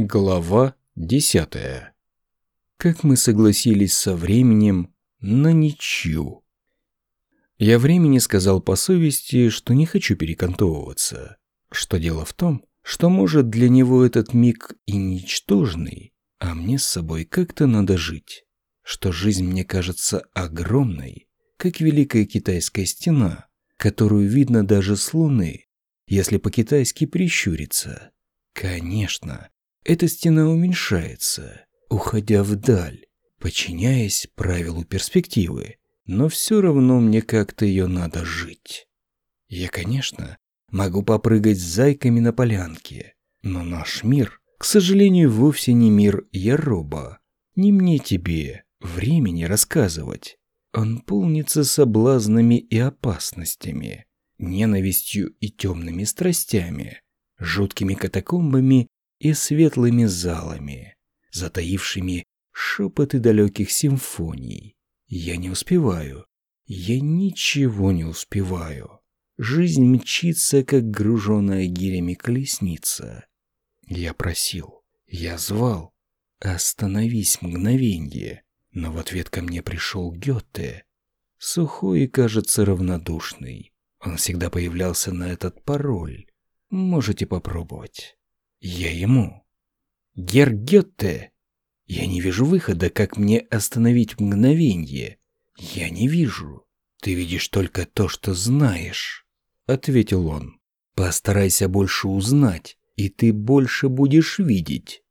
Глава десятая. Как мы согласились со временем на ничью. Я времени сказал по совести, что не хочу перекантовываться. Что дело в том, что может для него этот миг и ничтожный, а мне с собой как-то надо жить. Что жизнь мне кажется огромной, как Великая Китайская стена, которую видно даже с Луны, если по-китайски прищуриться. Конечно, эта стена уменьшается, уходя вдаль, подчиняясь правилу перспективы, но все равно мне как-то ее надо жить. Я, конечно, могу попрыгать с зайками на полянке, но наш мир, к сожалению, вовсе не мир Яроба. Не мне тебе времени рассказывать. Он полнится соблазнами и опасностями, ненавистью и темными страстями, жуткими катакомбами и светлыми залами, затаившими шепоты далеких симфоний. Я не успеваю. Я ничего не успеваю. Жизнь мчится, как груженная гирями колесница. Я просил, я звал. Остановись мгновенье. Но в ответ ко мне пришел Гёте. Сухой и, кажется, равнодушный. Он всегда появлялся на этот пароль. Можете попробовать. Я ему. Гергетте. Я не вижу выхода, как мне остановить мгновенье. Я не вижу. Ты видишь только то, что знаешь, ответил он. Постарайся больше узнать, и ты больше будешь видеть.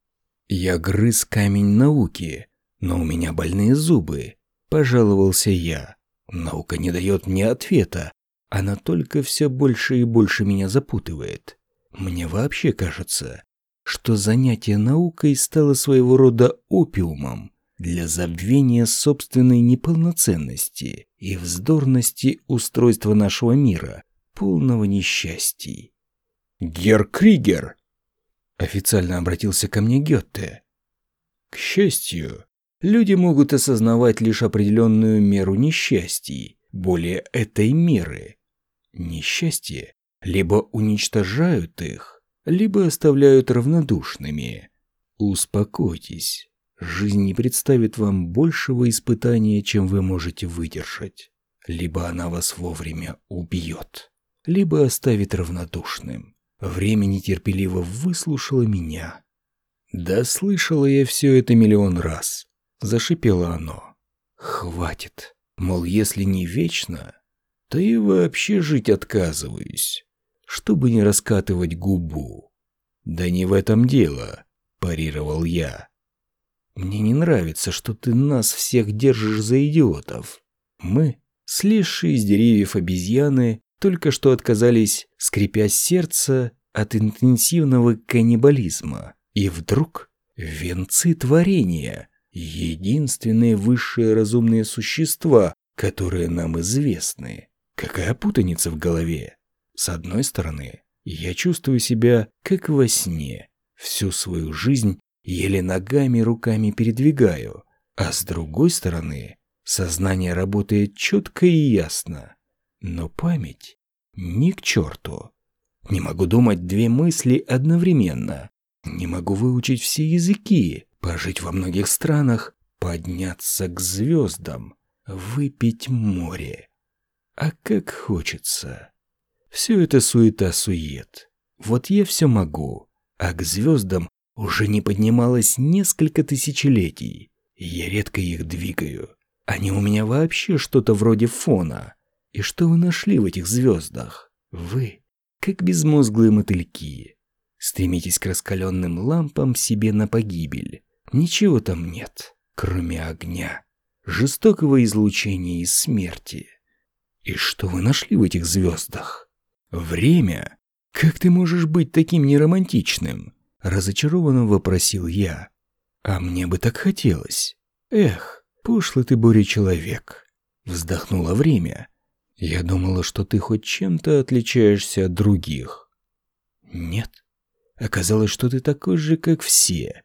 Я грыз камень науки, но у меня больные зубы, пожаловался я. Наука не дает мне ответа, она только все больше и больше меня запутывает. Мне вообще кажется, что занятие наукой стало своего рода опиумом для забвения собственной неполноценности и вздорности устройства нашего мира, полного несчастий. «Гер Кригер!» – официально обратился ко мне Гетте. «К счастью, люди могут осознавать лишь определенную меру несчастий, более этой меры. Несчастье либо уничтожают их, либо оставляют равнодушными. Успокойтесь, жизнь не представит вам большего испытания, чем вы можете выдержать. Либо она вас вовремя убьет, либо оставит равнодушным. Время нетерпеливо выслушало меня. Да слышала я все это миллион раз. Зашипело оно. Хватит. Мол, если не вечно, то и вообще жить отказываюсь чтобы не раскатывать губу. «Да не в этом дело», – парировал я. «Мне не нравится, что ты нас всех держишь за идиотов. Мы, слезшие из деревьев обезьяны, только что отказались, скрипя сердце, от интенсивного каннибализма. И вдруг венцы творения, единственные высшие разумные существа, которые нам известны. Какая путаница в голове. С одной стороны, я чувствую себя как во сне. Всю свою жизнь еле ногами и руками передвигаю. А с другой стороны, сознание работает четко и ясно. Но память ни к черту. Не могу думать две мысли одновременно. Не могу выучить все языки, пожить во многих странах, подняться к звездам, выпить море. А как хочется. Все это суета-сует. Вот я все могу, а к звездам уже не поднималось несколько тысячелетий. Я редко их двигаю. Они у меня вообще что-то вроде фона. И что вы нашли в этих звездах? Вы, как безмозглые мотыльки, стремитесь к раскаленным лампам себе на погибель. Ничего там нет, кроме огня, жестокого излучения и смерти. И что вы нашли в этих звездах? «Время? Как ты можешь быть таким неромантичным?» Разочарованно вопросил я. «А мне бы так хотелось. Эх, пошлый ты, Боря, человек!» Вздохнуло время. «Я думала, что ты хоть чем-то отличаешься от других». «Нет. Оказалось, что ты такой же, как все.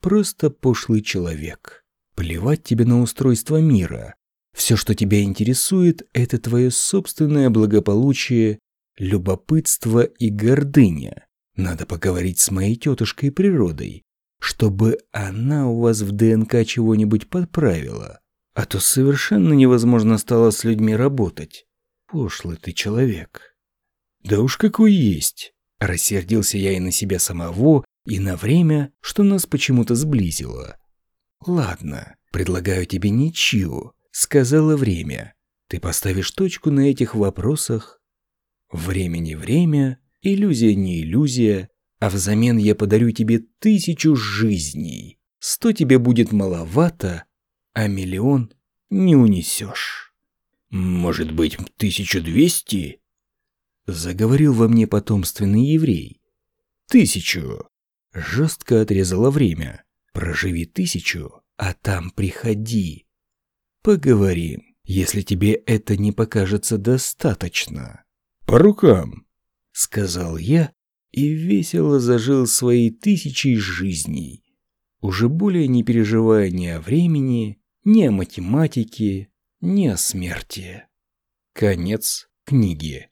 Просто пошлый человек. Плевать тебе на устройство мира. Все, что тебя интересует, это твое собственное благополучие любопытство и гордыня. Надо поговорить с моей тетушкой природой. чтобы она у вас в ДНК чего-нибудь подправила. А то совершенно невозможно стало с людьми работать. Пошлый ты человек. Да уж какой есть. Рассердился я и на себя самого, и на время, что нас почему-то сблизило. Ладно, предлагаю тебе ничью, сказала время. Ты поставишь точку на этих вопросах. Время не время, иллюзия не иллюзия, а взамен я подарю тебе тысячу жизней. Сто тебе будет маловато, а миллион не унесешь. Может быть, тысячу двести? Заговорил во мне потомственный еврей. Тысячу. Жестко отрезало время. Проживи тысячу, а там приходи. Поговорим, если тебе это не покажется достаточно. По рукам, сказал я и весело зажил свои тысячи жизней, уже более не переживая ни о времени, ни о математике, ни о смерти. Конец книги.